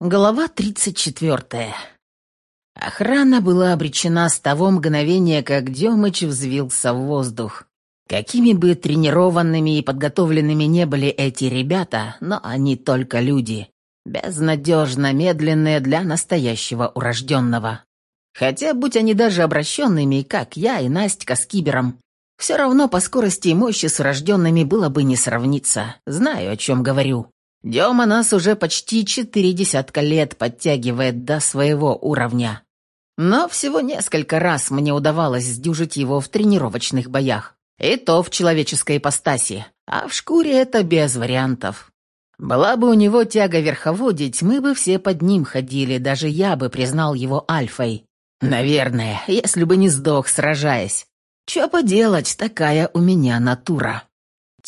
Глава 34. Охрана была обречена с того мгновения, как Демыч взвился в воздух. Какими бы тренированными и подготовленными не были эти ребята, но они только люди, безнадежно медленные для настоящего урожденного. Хотя, будь они даже обращенными, как я и Настя с Кибером, все равно по скорости и мощи с урожденными было бы не сравниться. Знаю, о чем говорю. Дема нас уже почти четыре десятка лет подтягивает до своего уровня. Но всего несколько раз мне удавалось сдюжить его в тренировочных боях. И то в человеческой ипостаси, а в шкуре это без вариантов. Была бы у него тяга верховодить, мы бы все под ним ходили, даже я бы признал его альфой. Наверное, если бы не сдох, сражаясь. Чё поделать, такая у меня натура.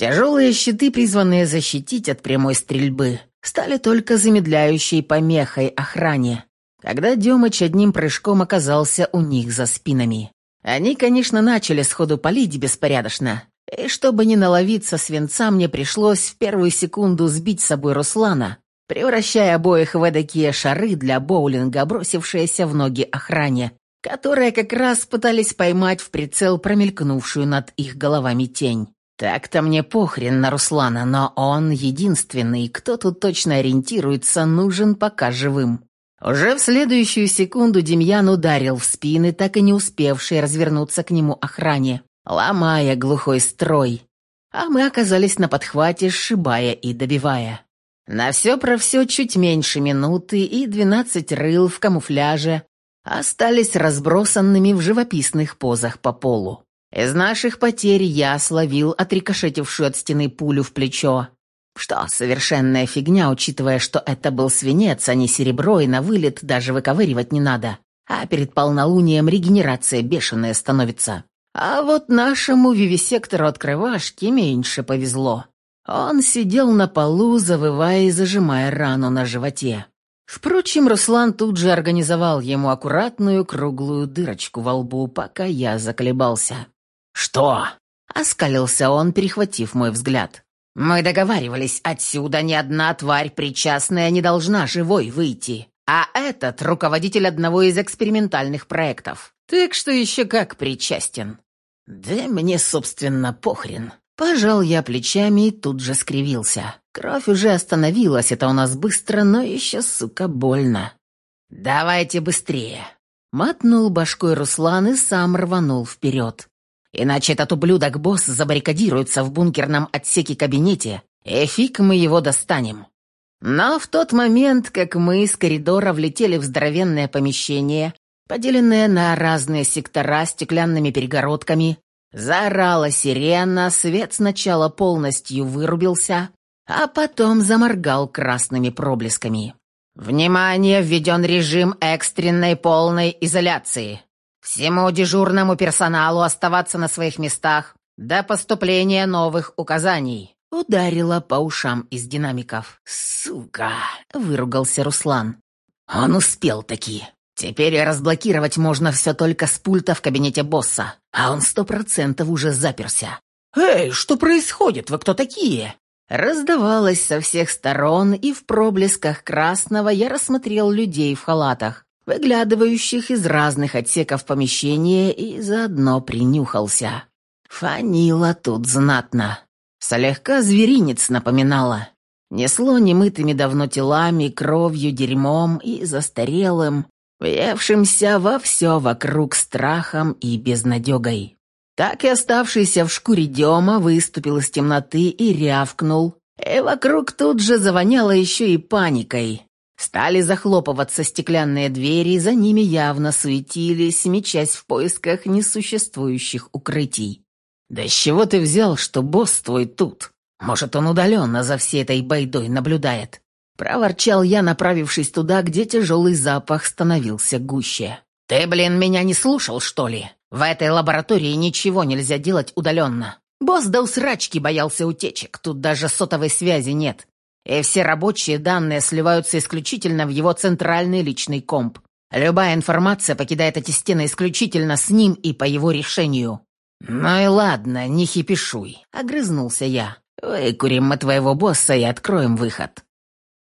Тяжелые щиты, призванные защитить от прямой стрельбы, стали только замедляющей помехой охране, когда Демыч одним прыжком оказался у них за спинами. Они, конечно, начали сходу палить беспорядочно, и чтобы не наловиться свинца, мне пришлось в первую секунду сбить с собой Руслана, превращая обоих в эдакие шары для боулинга, бросившиеся в ноги охране, которые как раз пытались поймать в прицел промелькнувшую над их головами тень. Так-то мне похрен на Руслана, но он единственный, кто тут точно ориентируется, нужен пока живым. Уже в следующую секунду Демьян ударил в спины, так и не успевший развернуться к нему охране, ломая глухой строй. А мы оказались на подхвате, сшибая и добивая. На все про все чуть меньше минуты, и двенадцать рыл в камуфляже остались разбросанными в живописных позах по полу. Из наших потерь я словил отрикошетившую от стены пулю в плечо. Что, совершенная фигня, учитывая, что это был свинец, а не серебро, и на вылет даже выковыривать не надо. А перед полнолунием регенерация бешеная становится. А вот нашему вивисектору открывашки меньше повезло. Он сидел на полу, завывая и зажимая рану на животе. Впрочем, Руслан тут же организовал ему аккуратную круглую дырочку во лбу, пока я заколебался. «Что?» — оскалился он, перехватив мой взгляд. «Мы договаривались, отсюда ни одна тварь причастная не должна живой выйти. А этот — руководитель одного из экспериментальных проектов. Так что еще как причастен». «Да мне, собственно, похрен». Пожал я плечами и тут же скривился. Кровь уже остановилась, это у нас быстро, но еще, сука, больно. «Давайте быстрее!» Мотнул башкой Руслан и сам рванул вперед. Иначе этот ублюдок-босс забаррикадируется в бункерном отсеке кабинете, и фиг мы его достанем. Но в тот момент, как мы из коридора влетели в здоровенное помещение, поделенное на разные сектора стеклянными перегородками, заорала сирена, свет сначала полностью вырубился, а потом заморгал красными проблесками. «Внимание! Введен режим экстренной полной изоляции!» Всему дежурному персоналу оставаться на своих местах до поступления новых указаний. Ударила по ушам из динамиков. «Сука!» — выругался Руслан. «Он успел таки. Теперь разблокировать можно все только с пульта в кабинете босса, а он сто процентов уже заперся». «Эй, что происходит? Вы кто такие?» Раздавалось со всех сторон, и в проблесках красного я рассмотрел людей в халатах, выглядывающих из разных отсеков помещения и заодно принюхался. Фанила тут знатно. Слегка зверинец напоминала. Несло немытыми давно телами, кровью, дерьмом и застарелым, въевшимся во все вокруг страхом и безнадегой. Так и оставшийся в шкуре Дема выступил из темноты и рявкнул, и вокруг тут же завоняло еще и паникой. Стали захлопываться стеклянные двери, за ними явно суетились, мечась в поисках несуществующих укрытий. «Да с чего ты взял, что босс твой тут? Может, он удаленно за всей этой байдой наблюдает?» Проворчал я, направившись туда, где тяжелый запах становился гуще. «Ты, блин, меня не слушал, что ли? В этой лаборатории ничего нельзя делать удаленно. Босс до усрачки боялся утечек, тут даже сотовой связи нет и все рабочие данные сливаются исключительно в его центральный личный комп. Любая информация покидает эти стены исключительно с ним и по его решению. «Ну и ладно, не хипишуй», — огрызнулся я. «Выкурим мы твоего босса и откроем выход».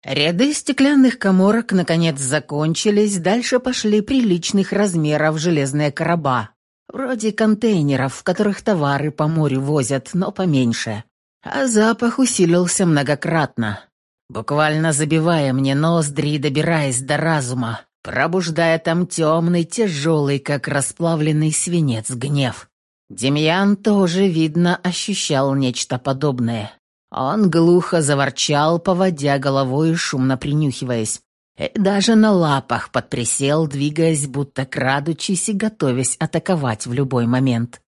Ряды стеклянных коморок наконец закончились, дальше пошли приличных размеров железные короба, вроде контейнеров, в которых товары по морю возят, но поменьше. А запах усилился многократно, буквально забивая мне ноздри и добираясь до разума, пробуждая там темный, тяжелый, как расплавленный свинец, гнев. Демьян тоже, видно, ощущал нечто подобное. Он глухо заворчал, поводя головой и шумно принюхиваясь. И даже на лапах подприсел, двигаясь, будто крадучись и готовясь атаковать в любой момент.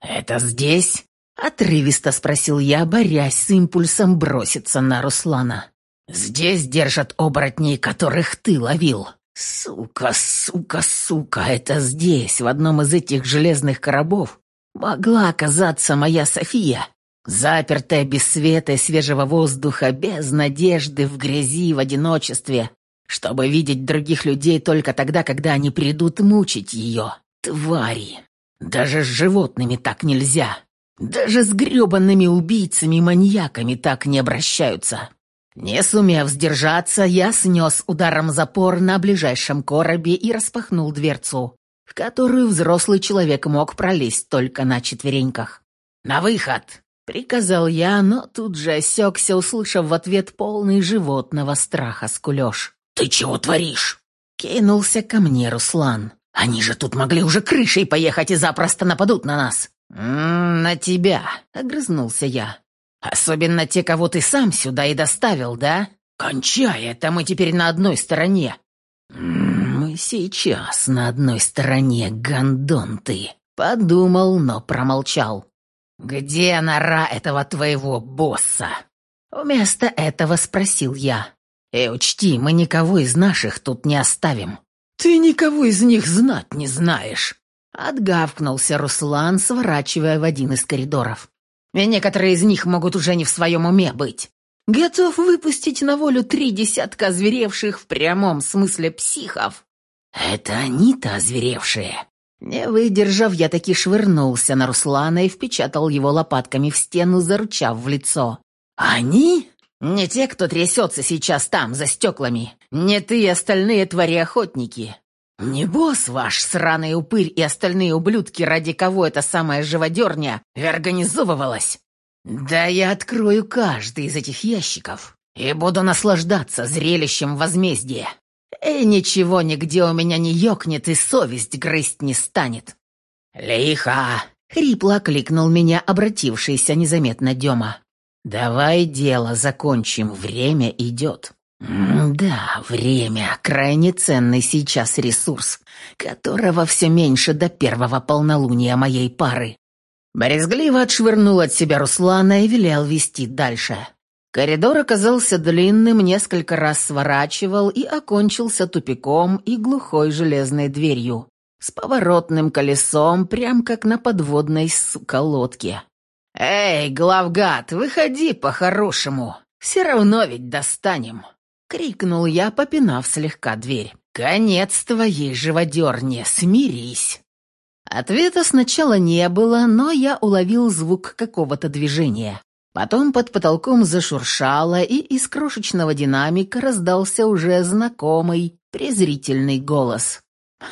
«Это здесь?» — отрывисто спросил я, борясь с импульсом броситься на Руслана. «Здесь держат оборотней, которых ты ловил. Сука, сука, сука, это здесь, в одном из этих железных коробов, могла оказаться моя София. Запертая без света и свежего воздуха, без надежды, в грязи, в одиночестве, чтобы видеть других людей только тогда, когда они придут мучить ее. Твари! Даже с животными так нельзя. Даже с гребанными убийцами и маньяками так не обращаются. Не сумев сдержаться, я снес ударом запор на ближайшем коробе и распахнул дверцу, в которую взрослый человек мог пролезть только на четвереньках. «На выход!» Приказал я, но тут же осекся, услышав в ответ полный животного страха скулеж. «Ты чего творишь?» Кинулся ко мне Руслан. «Они же тут могли уже крышей поехать и запросто нападут на нас!» «М -м, «На тебя!» — огрызнулся я. «Особенно те, кого ты сам сюда и доставил, да? Кончай, это мы теперь на одной стороне!» «Мы сейчас на одной стороне, гондон ты!» Подумал, но промолчал. «Где нора этого твоего босса?» Вместо этого спросил я. «И учти, мы никого из наших тут не оставим». «Ты никого из них знать не знаешь!» Отгавкнулся Руслан, сворачивая в один из коридоров. «И некоторые из них могут уже не в своем уме быть. Готов выпустить на волю три десятка озверевших в прямом смысле психов». «Это они-то озверевшие», не выдержав, я таки швырнулся на Руслана и впечатал его лопатками в стену, зарычав в лицо. «Они? Не те, кто трясется сейчас там, за стеклами. Не ты и остальные твари-охотники. Не босс ваш, сраный упырь и остальные ублюдки, ради кого эта самая живодерня организовывалась. Да я открою каждый из этих ящиков и буду наслаждаться зрелищем возмездия. И ничего нигде у меня не ёкнет и совесть грызть не станет. «Лиха!» — хрипло кликнул меня обратившийся незаметно Дема. «Давай дело закончим, время идет». «Да, время — крайне ценный сейчас ресурс, которого все меньше до первого полнолуния моей пары». Борезгливо отшвырнул от себя Руслана и велел вести дальше. Коридор оказался длинным, несколько раз сворачивал и окончился тупиком и глухой железной дверью с поворотным колесом, прям как на подводной, сука, лодке. «Эй, главгад, выходи по-хорошему! Все равно ведь достанем!» — крикнул я, попинав слегка дверь. «Конец твоей живодерни, смирись!» Ответа сначала не было, но я уловил звук какого-то движения. Потом под потолком зашуршало, и из крошечного динамика раздался уже знакомый, презрительный голос.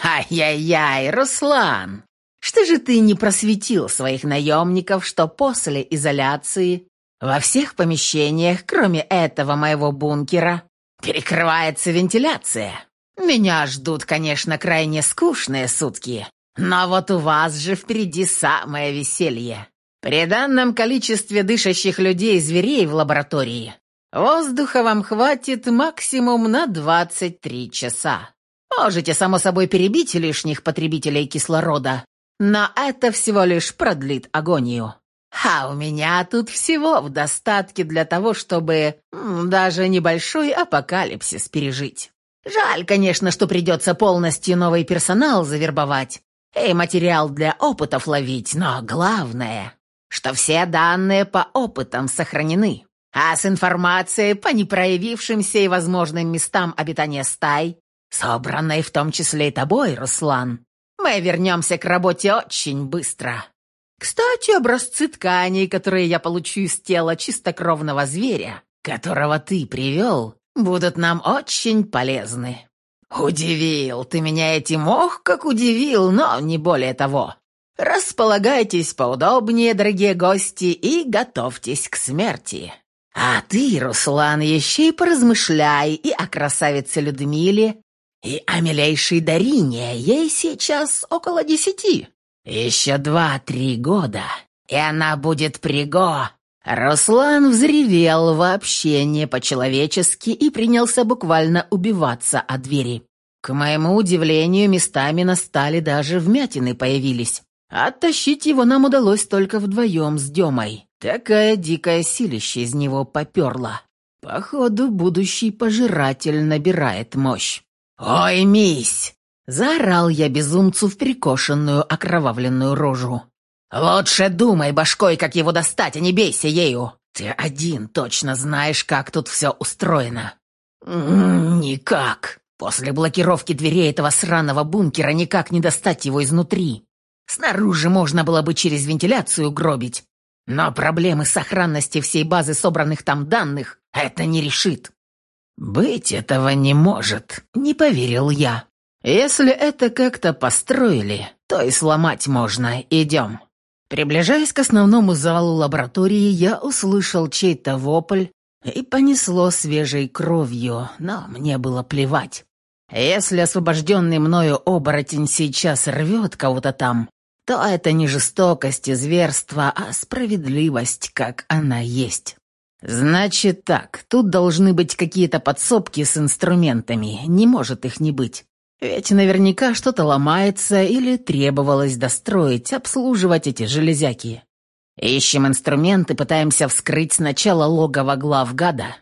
«Ай-яй-яй, Руслан! Что же ты не просветил своих наемников, что после изоляции во всех помещениях, кроме этого моего бункера, перекрывается вентиляция? Меня ждут, конечно, крайне скучные сутки, но вот у вас же впереди самое веселье. При данном количестве дышащих людей и зверей в лаборатории воздуха вам хватит максимум на 23 часа. Можете, само собой, перебить лишних потребителей кислорода, но это всего лишь продлит агонию. А у меня тут всего в достатке для того, чтобы даже небольшой апокалипсис пережить. Жаль, конечно, что придется полностью новый персонал завербовать и материал для опытов ловить, но главное что все данные по опытам сохранены, а с информацией по непроявившимся и возможным местам обитания стай, собранной в том числе и тобой, Руслан, мы вернемся к работе очень быстро. Кстати, образцы тканей, которые я получу из тела чистокровного зверя, которого ты привел, будут нам очень полезны». «Удивил ты меня этим, ох, как удивил, но не более того. Располагайтесь поудобнее, дорогие гости, и готовьтесь к смерти. А ты, Руслан, еще и поразмышляй и о красавице Людмиле, и о милейшей Дарине, ей сейчас около десяти. Еще два-три года, и она будет приго. Руслан взревел вообще не по-человечески и принялся буквально убиваться о двери. К моему удивлению, местами на стали даже вмятины появились. Оттащить его нам удалось только вдвоем с Демой. Такая дикая силища из него поперла. Походу, будущий пожиратель набирает мощь. «Ой, мись!» — заорал я безумцу в перекошенную окровавленную рожу. «Лучше думай башкой, как его достать, а не бейся ею. Ты один точно знаешь, как тут все устроено». «Никак. После блокировки дверей этого сраного бункера никак не достать его изнутри. Снаружи можно было бы через вентиляцию гробить, но проблемы сохранности всей базы собранных там данных это не решит». «Быть этого не может», — не поверил я. «Если это как-то построили, то и сломать можно. Идем». Приближаясь к основному залу лаборатории, я услышал чей-то вопль и понесло свежей кровью, но мне было плевать. Если освобожденный мною оборотень сейчас рвет кого-то там, то это не жестокость и зверство, а справедливость, как она есть. Значит так, тут должны быть какие-то подсобки с инструментами, не может их не быть. Ведь наверняка что-то ломается или требовалось достроить, обслуживать эти железяки. Ищем инструменты, пытаемся вскрыть сначала логово глав гада,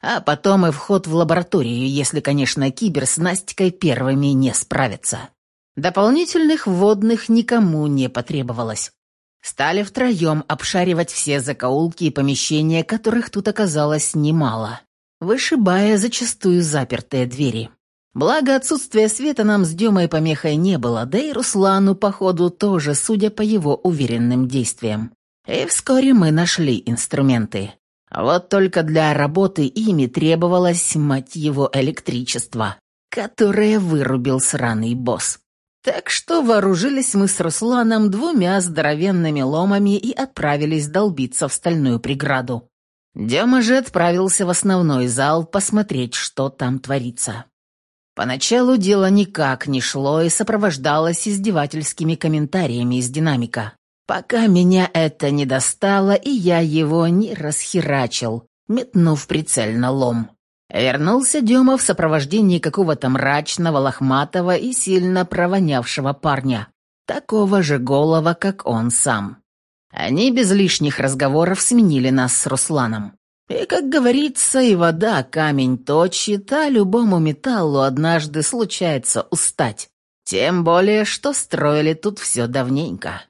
а потом и вход в лабораторию, если, конечно, Кибер с Настикой первыми не справятся. Дополнительных вводных никому не потребовалось. Стали втроем обшаривать все закоулки и помещения, которых тут оказалось немало, вышибая зачастую запертые двери. Благо, отсутствие света нам с Демой помехой не было, да и Руслану, походу, тоже, судя по его уверенным действиям. И вскоре мы нашли инструменты. Вот только для работы ими требовалось, мать его, электричество, которое вырубил сраный босс. Так что вооружились мы с Русланом двумя здоровенными ломами и отправились долбиться в стальную преграду. Дема же отправился в основной зал посмотреть, что там творится. Поначалу дело никак не шло и сопровождалось издевательскими комментариями из динамика. Пока меня это не достало, и я его не расхерачил, метнув прицельно лом. Вернулся Дема в сопровождении какого-то мрачного, лохматого и сильно провонявшего парня, такого же голова, как он сам. Они без лишних разговоров сменили нас с Русланом. И, как говорится, и вода камень точит, а любому металлу однажды случается устать. Тем более, что строили тут все давненько.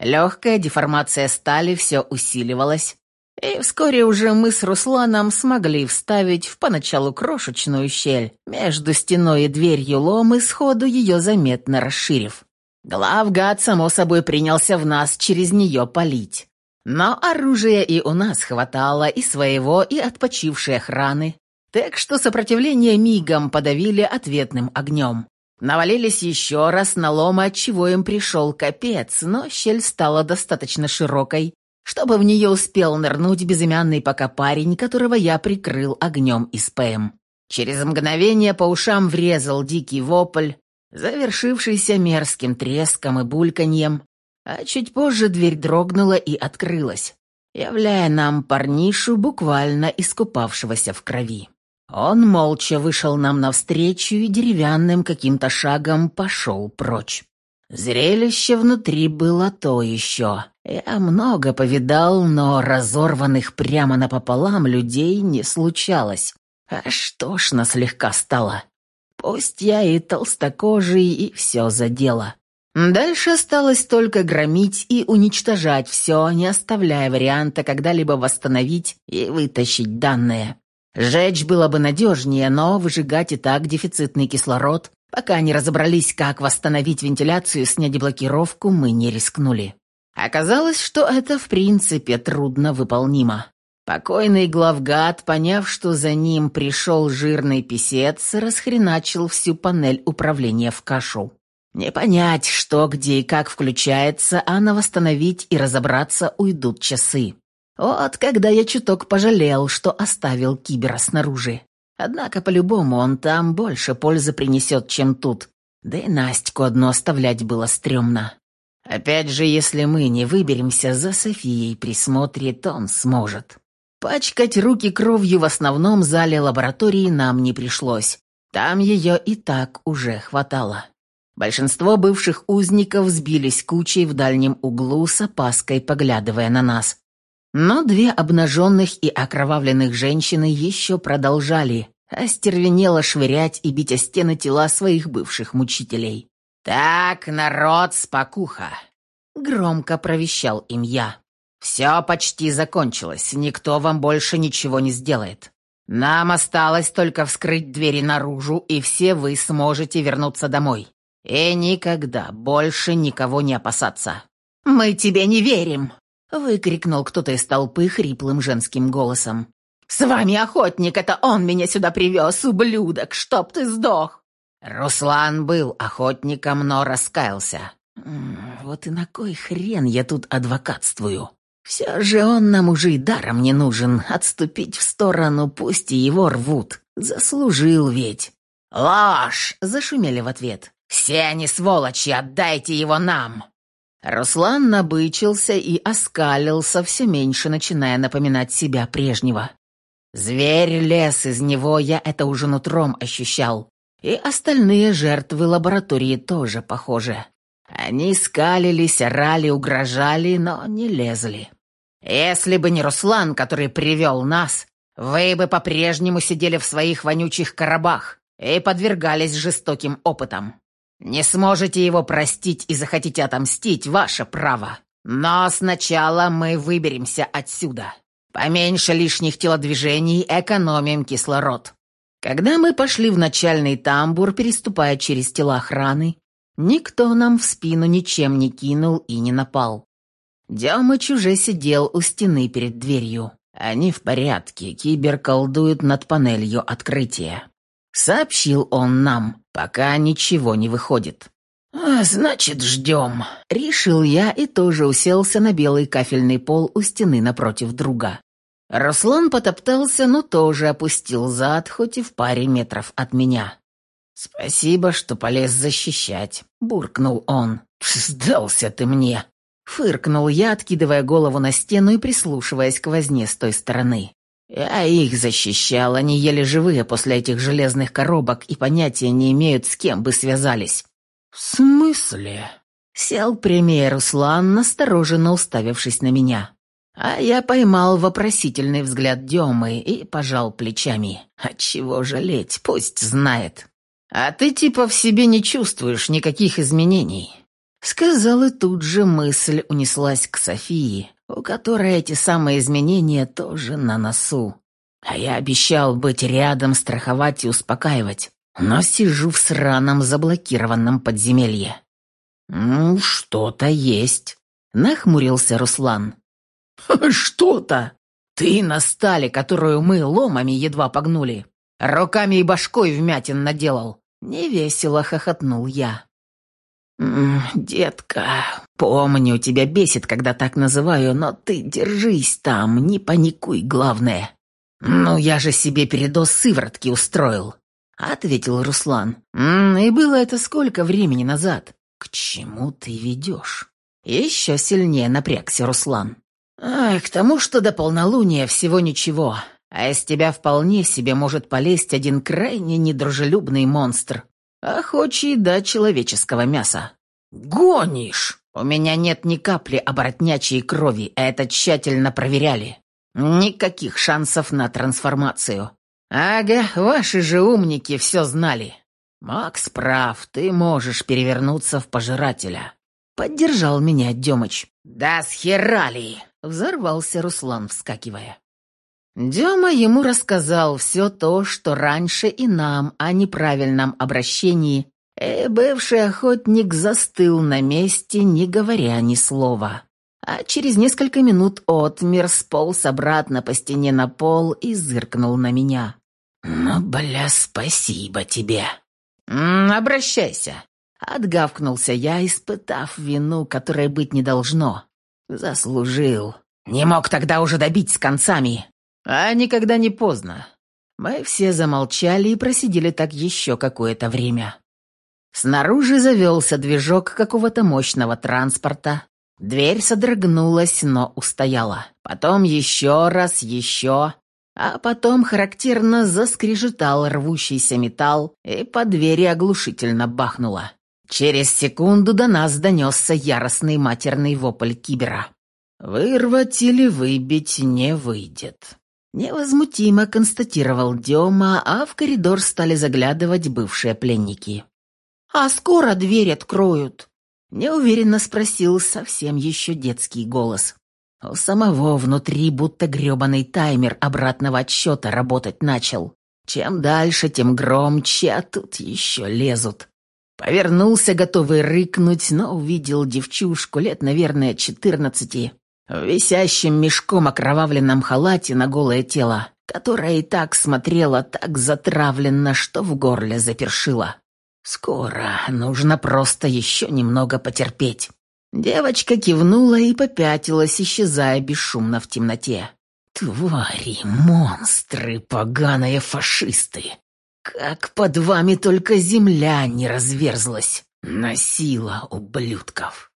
Легкая деформация стали все усиливалась, и вскоре уже мы с Русланом смогли вставить в поначалу крошечную щель между стеной и дверью лом и сходу ее заметно расширив. Главгад, само собой, принялся в нас через нее палить. Но оружия и у нас хватало, и своего, и отпочившей охраны, так что сопротивление мигом подавили ответным огнем. Навалились еще раз на лом, отчего им пришел капец, но щель стала достаточно широкой, чтобы в нее успел нырнуть безымянный пока парень, которого я прикрыл огнем из ПМ. Через мгновение по ушам врезал дикий вопль, завершившийся мерзким треском и бульканьем, а чуть позже дверь дрогнула и открылась, являя нам парнишу, буквально искупавшегося в крови. Он молча вышел нам навстречу и деревянным каким-то шагом пошел прочь. Зрелище внутри было то еще. Я много повидал, но разорванных прямо напополам людей не случалось. Аж тошно слегка стало. Пусть я и толстокожий, и все задело. Дальше осталось только громить и уничтожать все, не оставляя варианта когда-либо восстановить и вытащить данные. Жечь было бы надежнее, но выжигать и так дефицитный кислород, пока не разобрались, как восстановить вентиляцию и снять блокировку, мы не рискнули. Оказалось, что это в принципе трудно выполнимо. Покойный главгад, поняв, что за ним пришел жирный писец, расхреначил всю панель управления в кашу. Не понять, что, где и как включается, а на восстановить и разобраться уйдут часы. Вот когда я чуток пожалел, что оставил кибера снаружи. Однако по-любому он там больше пользы принесет, чем тут. Да и Настьку одну оставлять было стрёмно. Опять же, если мы не выберемся, за Софией присмотрит он сможет. Пачкать руки кровью в основном зале лаборатории нам не пришлось. Там ее и так уже хватало. Большинство бывших узников сбились кучей в дальнем углу с опаской, поглядывая на нас. Но две обнаженных и окровавленных женщины еще продолжали остервенело швырять и бить о стены тела своих бывших мучителей. «Так, народ, спокуха!» — громко провещал им я. «Все почти закончилось, никто вам больше ничего не сделает. Нам осталось только вскрыть двери наружу, и все вы сможете вернуться домой. И никогда больше никого не опасаться». «Мы тебе не верим!» — выкрикнул кто-то из толпы хриплым женским голосом. «С вами охотник, это он меня сюда привез, ублюдок, чтоб ты сдох!» Руслан был охотником, но раскаялся. «Вот и на кой хрен я тут адвокатствую?» Все же он нам уже и даром не нужен. Отступить в сторону, пусть и его рвут. Заслужил ведь. «Ложь!» — зашумели в ответ. «Все они сволочи, отдайте его нам!» Руслан набычился и оскалился, все меньше начиная напоминать себя прежнего. Зверь лес из него, я это уже нутром ощущал. И остальные жертвы лаборатории тоже похожи. Они скалились, орали, угрожали, но не лезли. Если бы не Руслан, который привел нас, вы бы по-прежнему сидели в своих вонючих коробах и подвергались жестоким опытам. Не сможете его простить и захотите отомстить, ваше право. Но сначала мы выберемся отсюда. Поменьше лишних телодвижений, экономим кислород. Когда мы пошли в начальный тамбур, переступая через тела охраны, Никто нам в спину ничем не кинул и не напал. Демыч уже сидел у стены перед дверью. Они в порядке, кибер колдует над панелью открытия. Сообщил он нам, пока ничего не выходит. «А, «Значит, ждем», — решил я и тоже уселся на белый кафельный пол у стены напротив друга. Руслан потоптался, но тоже опустил зад, хоть и в паре метров от меня. «Спасибо, что полез защищать», — буркнул он. «Сдался ты мне!» Фыркнул я, откидывая голову на стену и прислушиваясь к возне с той стороны. Я их защищал, они еле живые после этих железных коробок и понятия не имеют, с кем бы связались. «В смысле?» Сел премьер Руслан, настороженно уставившись на меня. А я поймал вопросительный взгляд Демы и пожал плечами. Отчего жалеть, пусть знает. «А ты типа в себе не чувствуешь никаких изменений», — сказал, и тут же мысль унеслась к Софии, у которой эти самые изменения тоже на носу. А я обещал быть рядом, страховать и успокаивать, но сижу в сраном заблокированном подземелье. «Ну, что-то есть», — нахмурился Руслан. «Что-то? Ты на стали, которую мы ломами едва погнули, руками и башкой вмятин наделал. Невесело хохотнул я. «Детка, помню, тебя бесит, когда так называю, но ты держись там, не паникуй, главное». «Ну, я же себе передоз сыворотки устроил», — ответил Руслан. «И было это сколько времени назад?» «К чему ты ведешь?» Еще сильнее напрягся Руслан. «А, к тому, что до полнолуния всего ничего. А из тебя вполне себе может полезть один крайне недружелюбный монстр, охочий до человеческого мяса. «Гонишь!» «У меня нет ни капли оборотнячьей крови, а это тщательно проверяли. Никаких шансов на трансформацию. Ага, ваши же умники все знали. Макс прав, ты можешь перевернуться в пожирателя». Поддержал меня Демыч. «Да схерали!» — взорвался Руслан, вскакивая. Дема ему рассказал все то, что раньше и нам о неправильном обращении, и бывший охотник застыл на месте, не говоря ни слова. а через несколько минут отмер, сполз обратно по стене на пол и зыркнул на меня. «Ну, бля, спасибо тебе!» «Обращайся!» Отгавкнулся я, испытав вину, которой быть не должно. Заслужил. Не мог тогда уже добить с концами. А никогда не поздно. Мы все замолчали и просидели так еще какое-то время. Снаружи завелся движок какого-то мощного транспорта. Дверь содрогнулась, но устояла. Потом еще раз, еще, а потом характерно заскрежетал рвущийся металл, и по двери оглушительно бахнуло. Через секунду до нас донесся яростный матерный вопль кибера. «Вырвать или выбить не выйдет». Невозмутимо констатировал Дема, а в коридор стали заглядывать бывшие пленники. «А скоро дверь откроют?» Неуверенно спросил совсем еще детский голос. У самого внутри будто грёбаный таймер обратного отсчета работать начал. Чем дальше, тем громче, а тут еще лезут. Повернулся, готовый рыкнуть, но увидел девчушку лет, наверное, четырнадцати, в висящем мешком окровавленном халате на голое тело, которая и так смотрела так затравленно, что в горле запершила. «Скоро. Нужно просто еще немного потерпеть». Девочка кивнула и попятилась, исчезая бесшумно в темноте. «Твари, монстры, поганые фашисты! Как под вами только земля не разверзлась! Носила ублюдков!»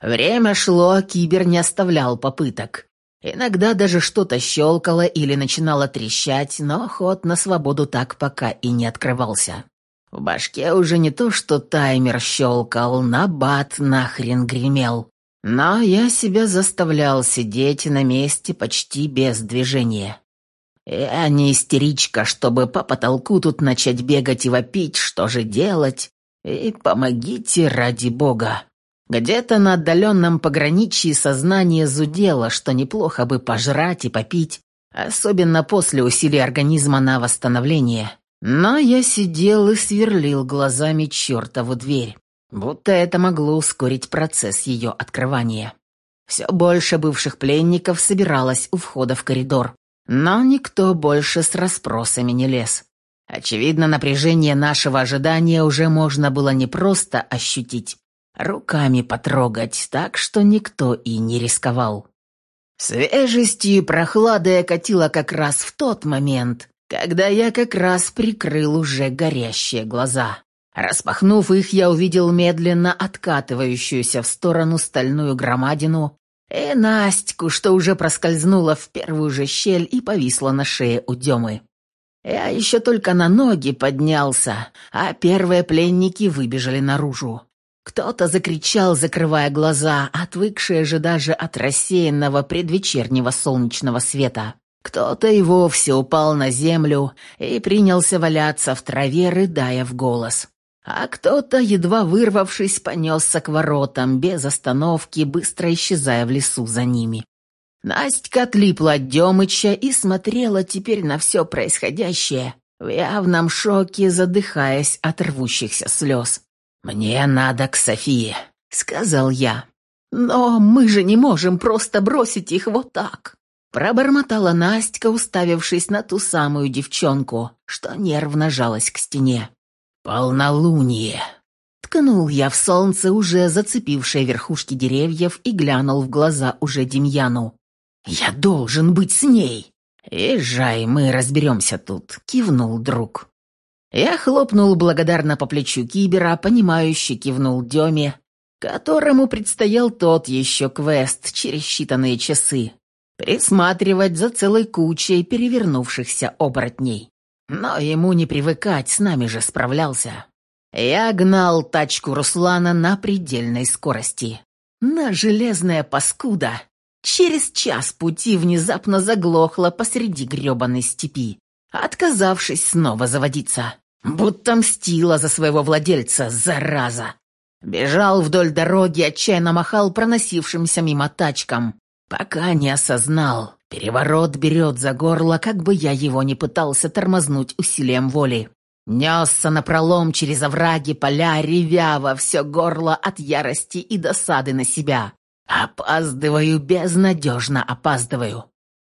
Время шло, кибер не оставлял попыток. Иногда даже что-то щелкало или начинало трещать, но ход на свободу так пока и не открывался. В башке уже не то, что таймер щелкал, набат нахрен гремел. Но я себя заставлял сидеть на месте почти без движения. Я не истеричка, чтобы по потолку тут начать бегать и вопить, что же делать. И помогите ради бога. Где-то на отдаленном пограничье сознание зудело, что неплохо бы пожрать и попить, особенно после усилий организма на восстановление. Но я сидел и сверлил глазами чертову дверь, будто это могло ускорить процесс ее открывания. Все больше бывших пленников собиралось у входа в коридор, но никто больше с расспросами не лез. Очевидно, напряжение нашего ожидания уже можно было не просто ощутить, руками потрогать, так что никто и не рисковал. Свежестью и прохладой окатило как раз в тот момент, когда я как раз прикрыл уже горящие глаза. Распахнув их, я увидел медленно откатывающуюся в сторону стальную громадину и Настю, что уже проскользнула в первую же щель и повисла на шее у Демы. Я еще только на ноги поднялся, а первые пленники выбежали наружу. Кто-то закричал, закрывая глаза, отвыкшие же даже от рассеянного предвечернего солнечного света. Кто-то и вовсе упал на землю и принялся валяться в траве, рыдая в голос. А кто-то, едва вырвавшись, понесся к воротам, без остановки, быстро исчезая в лесу за ними. Настя отлипла от Демыча и смотрела теперь на все происходящее, в явном шоке, задыхаясь от рвущихся слез. «Мне надо к Софии», — сказал я. «Но мы же не можем просто бросить их вот так», — пробормотала Настя, уставившись на ту самую девчонку, что нервно жалась к стене. «Полнолуние», — ткнул я в солнце, уже зацепившее верхушки деревьев, и глянул в глаза уже Демьяну. «Я должен быть с ней!» «Езжай, мы разберемся тут», — кивнул друг. Я хлопнул благодарно по плечу Кибера, понимающе кивнул Деме, которому предстоял тот еще квест через считанные часы — присматривать за целой кучей перевернувшихся оборотней. Но ему не привыкать, с нами же справлялся. Я гнал тачку Руслана на предельной скорости. На железная паскуда. Через час пути внезапно заглохла посреди грёбаной степи, отказавшись снова заводиться. Будто мстила за своего владельца, зараза. Бежал вдоль дороги, отчаянно махал проносившимся мимо тачкам, пока не осознал. Переворот берет за горло, как бы я его не пытался тормознуть усилием воли. Несся напролом через овраги, поля, ревя во все горло от ярости и досады на себя. Опаздываю, безнадежно опаздываю.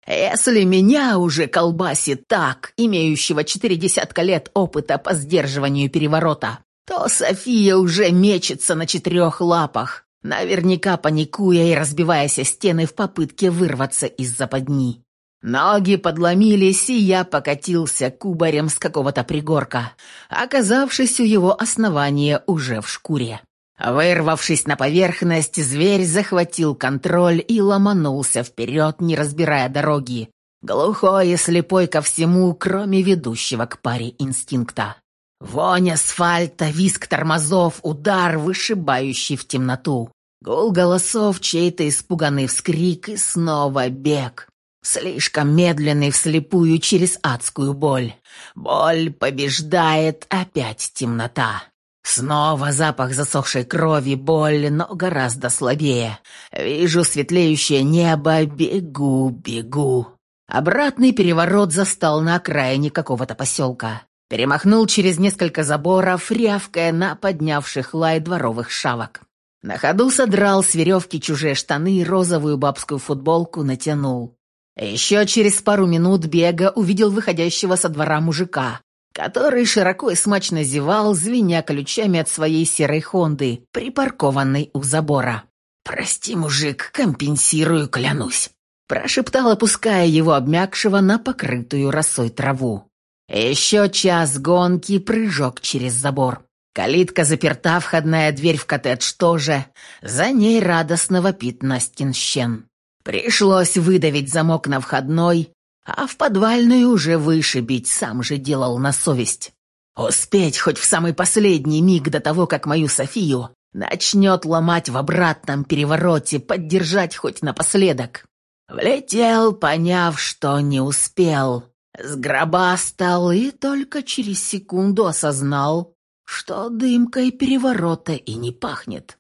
Если меня уже колбасит так, имеющего четыре десятка лет опыта по сдерживанию переворота, то София уже мечется на четырех лапах, наверняка паникуя и разбиваясь о стены в попытке вырваться из западни. Ноги подломились, и я покатился кубарем с какого-то пригорка, оказавшись у его основания уже в шкуре. Вырвавшись на поверхность, зверь захватил контроль и ломанулся вперед, не разбирая дороги. Глухой и слепой ко всему, кроме ведущего к паре инстинкта. Вонь асфальта, виск тормозов, удар, вышибающий в темноту. Гул голосов, чей-то испуганный вскрик и снова бег. Слишком медленный вслепую через адскую боль. Боль побеждает, опять темнота. Снова запах засохшей крови, боль, но гораздо слабее. Вижу светлеющее небо, бегу, бегу. Обратный переворот застал на окраине какого-то поселка. Перемахнул через несколько заборов, рявкая на поднявших лай дворовых шавок. На ходу содрал с веревки чужие штаны и розовую бабскую футболку натянул. Еще через пару минут бега увидел выходящего со двора мужика, который широко и смачно зевал, звеня ключами от своей серой «Хонды», припаркованной у забора. «Прости, мужик, компенсирую, клянусь», – прошептал, опуская его обмякшего на покрытую росой траву. Еще час гонки, прыжок через забор. Калитка заперта, входная дверь в коттедж тоже. За ней радостно вопит Настин щен. Пришлось выдавить замок на входной, а в подвальную уже вышибить сам же делал на совесть. Успеть хоть в самый последний миг до того, как мою Софию начнет ломать в обратном перевороте, поддержать хоть напоследок. Влетел, поняв, что не успел. Сгробастал и только через секунду осознал, что дымкой переворота и не пахнет.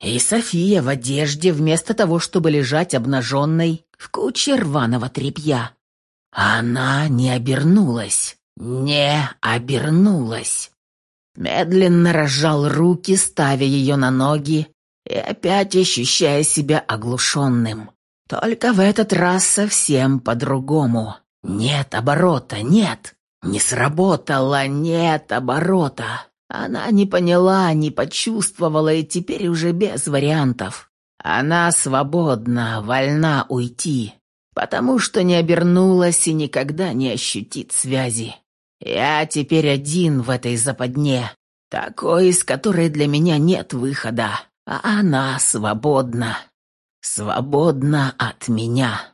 И София в одежде, вместо того, чтобы лежать обнаженной в куче рваного тряпья, она не обернулась, не обернулась. Медленно разжал руки, ставя ее на ноги и опять ощущая себя оглушенным. Только в этот раз совсем по-другому. Нет оборота, нет. Не сработало, нет оборота. Она не поняла, не почувствовала и теперь уже без вариантов. Она свободна, вольна уйти потому что не обернулась и никогда не ощутит связи. Я теперь один в этой западне, такой, из которой для меня нет выхода, а она свободна. Свободна от меня.